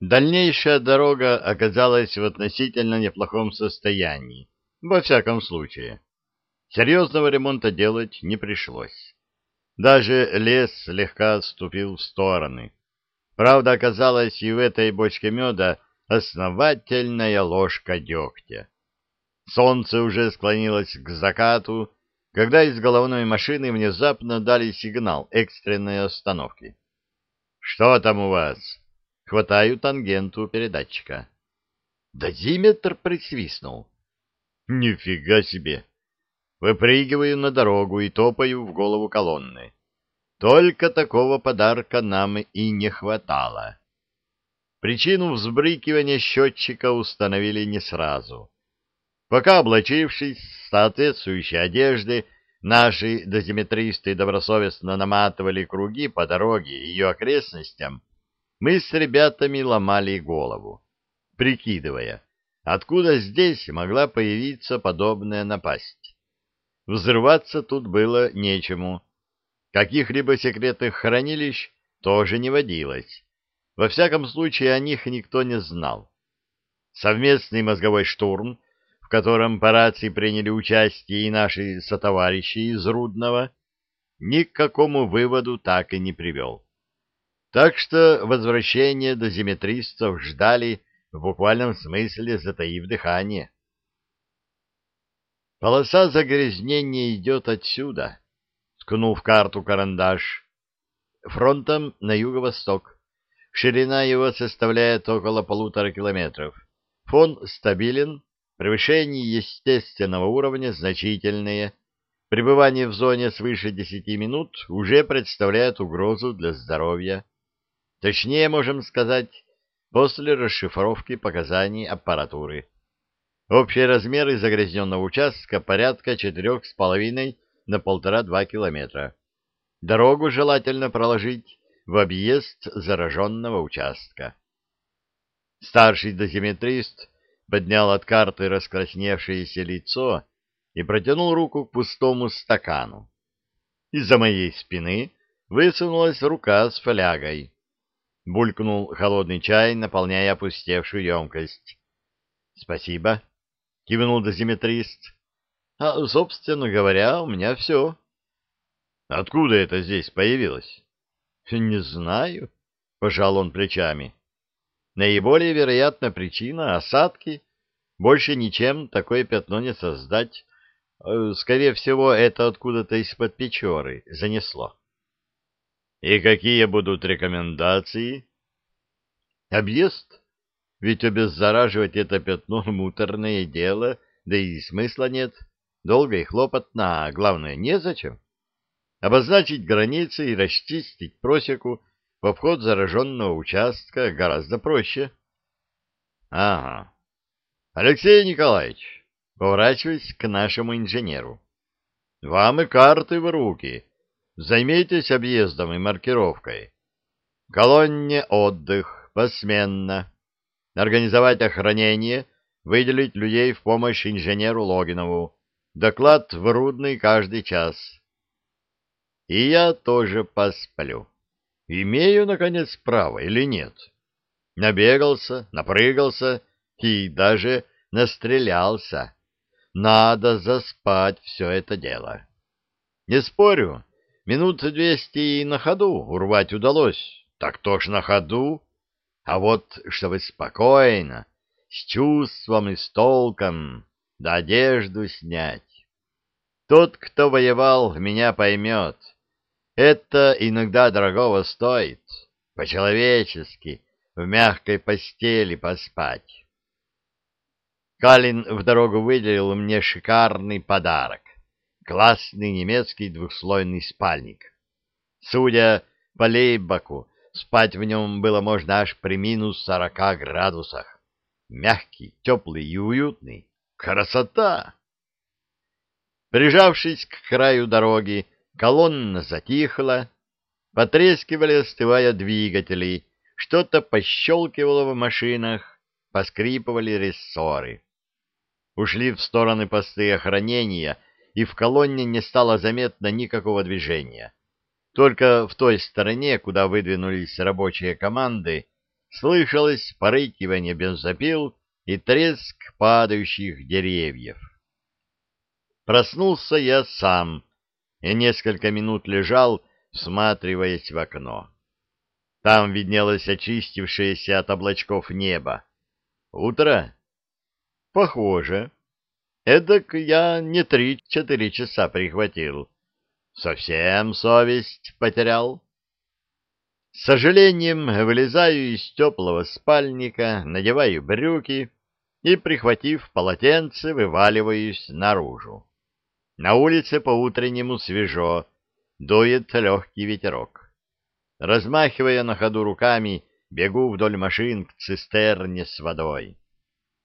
Дальнейшая дорога оказалась в относительно неплохом состоянии, во всяком случае. Серьезного ремонта делать не пришлось. Даже лес слегка отступил в стороны. Правда, оказалось и в этой бочке меда основательная ложка дегтя. Солнце уже склонилось к закату, когда из головной машины внезапно дали сигнал экстренной остановки. «Что там у вас?» Хватаю тангенту передатчика. Дозиметр присвистнул. Нифига себе! Выпрыгиваю на дорогу и топаю в голову колонны. Только такого подарка нам и не хватало. Причину взбрыкивания счетчика установили не сразу. Пока, облачившись в соответствующей одежды, наши дозиметристы добросовестно наматывали круги по дороге и ее окрестностям, мы с ребятами ломали голову, прикидывая, откуда здесь могла появиться подобная напасть. Взрываться тут было нечему. Каких-либо секретных хранилищ тоже не водилось. Во всяком случае, о них никто не знал. Совместный мозговой штурм, в котором по рации приняли участие и наши сотоварищи из Рудного, ни к какому выводу так и не привел. Так что возвращение дозиметристов ждали в буквальном смысле затаив дыхание. Полоса загрязнения идет отсюда, ткнул в карту карандаш, фронтом на юго-восток. Ширина его составляет около полутора километров. Фон стабилен, превышение естественного уровня значительное. Пребывание в зоне свыше десяти минут уже представляет угрозу для здоровья. Точнее, можем сказать, после расшифровки показаний аппаратуры. Общие размеры загрязненного участка порядка четырех с половиной на полтора-два километра. Дорогу желательно проложить в объезд зараженного участка. Старший дозиметрист поднял от карты раскрасневшееся лицо и протянул руку к пустому стакану. Из-за моей спины высунулась рука с флягой. Булькнул холодный чай, наполняя опустевшую емкость. — Спасибо, — кивнул дозиметрист. — А, собственно говоря, у меня все. — Откуда это здесь появилось? — Не знаю, — пожал он плечами. — Наиболее вероятная причина — осадки. Больше ничем такое пятно не создать. Э, скорее всего, это откуда-то из-под Печоры занесло. И какие будут рекомендации? Объезд? Ведь обеззараживать это пятно муторное дело, да и смысла нет. Долго и хлопотно, а главное, незачем. Обозначить границы и расчистить просеку во вход зараженного участка гораздо проще. Ага. Алексей Николаевич, поворачиваясь к нашему инженеру. Вам и карты в руки. Займитесь объездом и маркировкой. Колонне отдых, посменно. Организовать охранение, выделить людей в помощь инженеру Логинову. Доклад в Рудный каждый час. И я тоже посплю. Имею, наконец, право или нет? Набегался, напрыгался и даже настрелялся. Надо заспать все это дело. Не спорю, Минут двести и на ходу урвать удалось. Так то ж на ходу. А вот чтобы спокойно, с чувством и с толком, да одежду снять. Тот, кто воевал, меня поймет. Это иногда дорогого стоит. По-человечески, в мягкой постели поспать. Калин в дорогу выделил мне шикарный подарок классный немецкий двухслойный спальник. Судя по лейбаку, спать в нем было можно аж при минус сорока градусах. Мягкий, теплый и уютный. Красота! Прижавшись к краю дороги, колонна затихла, потрескивали, остывая двигатели, что-то пощелкивало в машинах, поскрипывали рессоры. Ушли в стороны посты охранения — и в колонне не стало заметно никакого движения. Только в той стороне, куда выдвинулись рабочие команды, слышалось порыкивание бензопил и треск падающих деревьев. Проснулся я сам и несколько минут лежал, всматриваясь в окно. Там виднелось очистившееся от облачков небо. Утро? Похоже. Эдак я не три-четыре часа прихватил. Совсем совесть потерял. С сожалением вылезаю из теплого спальника, надеваю брюки и, прихватив полотенце, вываливаюсь наружу. На улице по-утреннему свежо, дует легкий ветерок. Размахивая на ходу руками, бегу вдоль машин к цистерне с водой.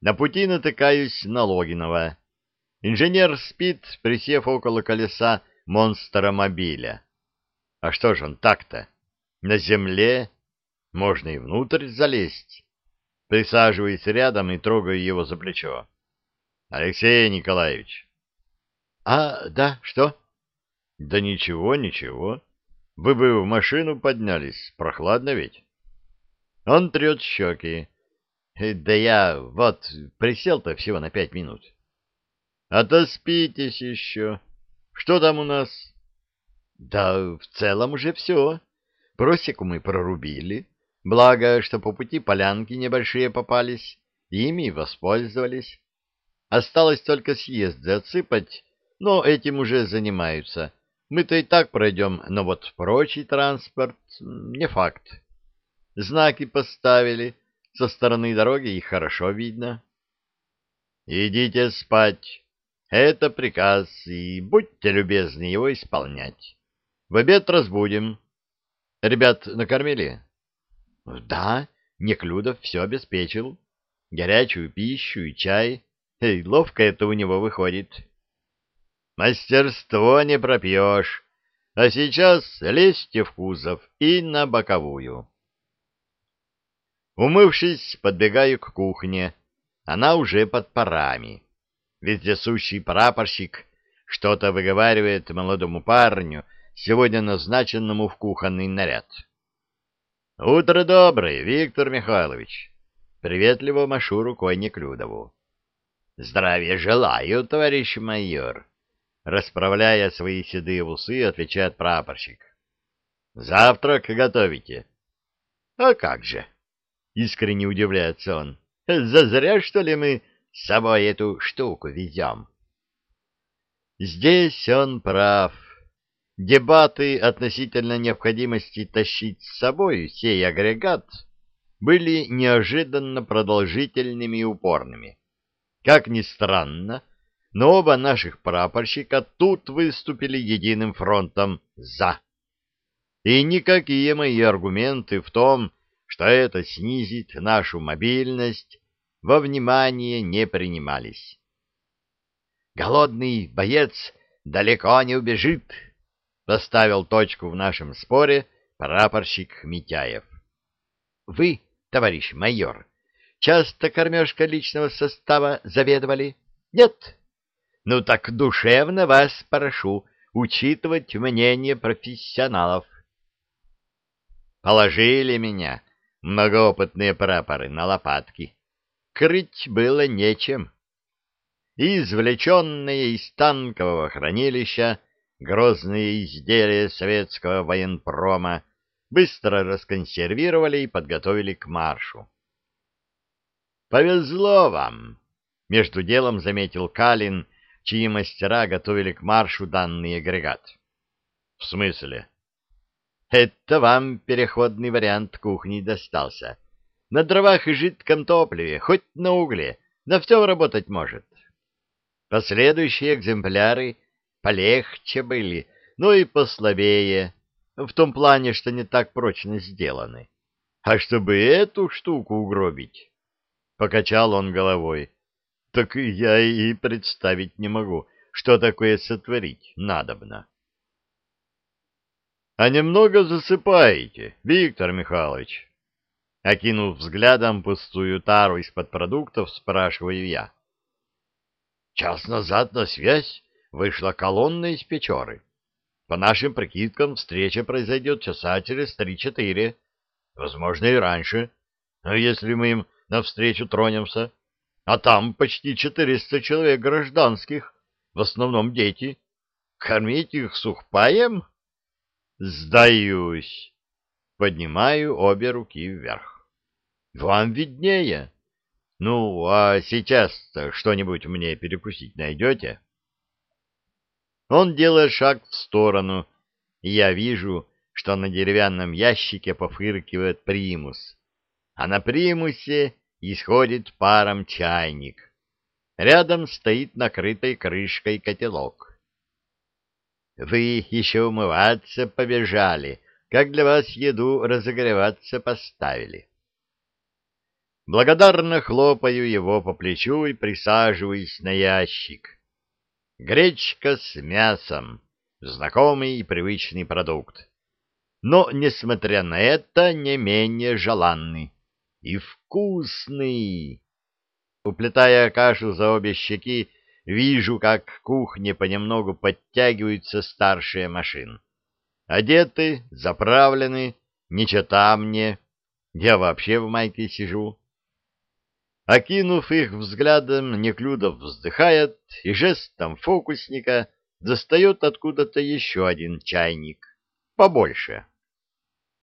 На пути натыкаюсь на Логинова. Инженер спит, присев около колеса монстромобиля. А что ж он так-то? На земле можно и внутрь залезть. Присаживаюсь рядом и трогаю его за плечо. Алексей Николаевич. А, да, что? Да ничего, ничего. Вы бы в машину поднялись, прохладно ведь. Он трет щеки. Да я вот присел-то всего на пять минут. А то спитесь еще. Что там у нас? Да в целом уже все. Просеку мы прорубили. Благо, что по пути полянки небольшие попались, ими воспользовались. Осталось только съезд засыпать, но этим уже занимаются. Мы-то и так пройдем, но вот прочий транспорт не факт. Знаки поставили, со стороны дороги их хорошо видно. Идите спать. Это приказ, и будьте любезны его исполнять. В обед разбудим. Ребят накормили? Да, Неклюдов все обеспечил. Горячую пищу и чай. Эй, ловко это у него выходит. Мастерство не пропьешь. А сейчас лезьте в кузов и на боковую. Умывшись, подбегаю к кухне. Она уже под парами. Вездесущий прапорщик что-то выговаривает молодому парню, сегодня назначенному в кухонный наряд. «Утро доброе, Виктор Михайлович!» Приветливо машу рукой Неклюдову. «Здравия желаю, товарищ майор!» Расправляя свои седые усы, отвечает прапорщик. «Завтрак готовите?» «А как же!» — искренне удивляется он. «Зазря, что ли, мы с собой эту штуку везем?» Здесь он прав. Дебаты относительно необходимости тащить с собой сей агрегат были неожиданно продолжительными и упорными. Как ни странно, но оба наших прапорщика тут выступили единым фронтом «за». И никакие мои аргументы в том, что это снизит нашу мобильность, во внимание не принимались. «Голодный боец далеко не убежит», — поставил точку в нашем споре прапорщик Митяев. «Вы, товарищ майор, часто кормежка личного состава заведовали? Нет? Ну так душевно вас прошу учитывать мнение профессионалов». Положили меня многоопытные прапоры на лопатки. Крыть было нечем. Извлеченные из танкового хранилища грозные изделия советского военпрома быстро расконсервировали и подготовили к маршу. «Повезло вам!» — между делом заметил Калин, чьи мастера готовили к маршу данный агрегат. «В смысле?» Это вам переходный вариант кухни достался. На дровах и жидком топливе, хоть на угле, на все работать может. Последующие экземпляры полегче были, но и послабее, в том плане, что не так прочно сделаны. А чтобы эту штуку угробить, покачал он головой, так я и представить не могу, что такое сотворить надобно. — А немного засыпаете, Виктор Михайлович? Окинув взглядом пустую тару из-под продуктов, спрашиваю я. Час назад на связь вышла колонна из Печоры. По нашим прикидкам, встреча произойдет часа через три-четыре, возможно, и раньше. А если мы им навстречу тронемся? А там почти четыреста человек гражданских, в основном дети. Кормить их сухпаем? Сдаюсь. Поднимаю обе руки вверх. Вам виднее. Ну, а сейчас что-нибудь мне перекусить найдете? Он делает шаг в сторону, и я вижу, что на деревянном ящике пофыркивает примус, а на примусе исходит паром чайник. Рядом стоит накрытой крышкой котелок. Вы еще умываться побежали, как для вас еду разогреваться поставили. Благодарно хлопаю его по плечу и присаживаюсь на ящик. Гречка с мясом — знакомый и привычный продукт. Но, несмотря на это, не менее желанный. И вкусный. Уплетая кашу за обе щеки, вижу, как к кухне понемногу подтягиваются старшие машин. Одеты, заправлены, не чета мне. Я вообще в майке сижу. Окинув их взглядом, Неклюдов вздыхает и жестом фокусника достает откуда-то еще один чайник, побольше.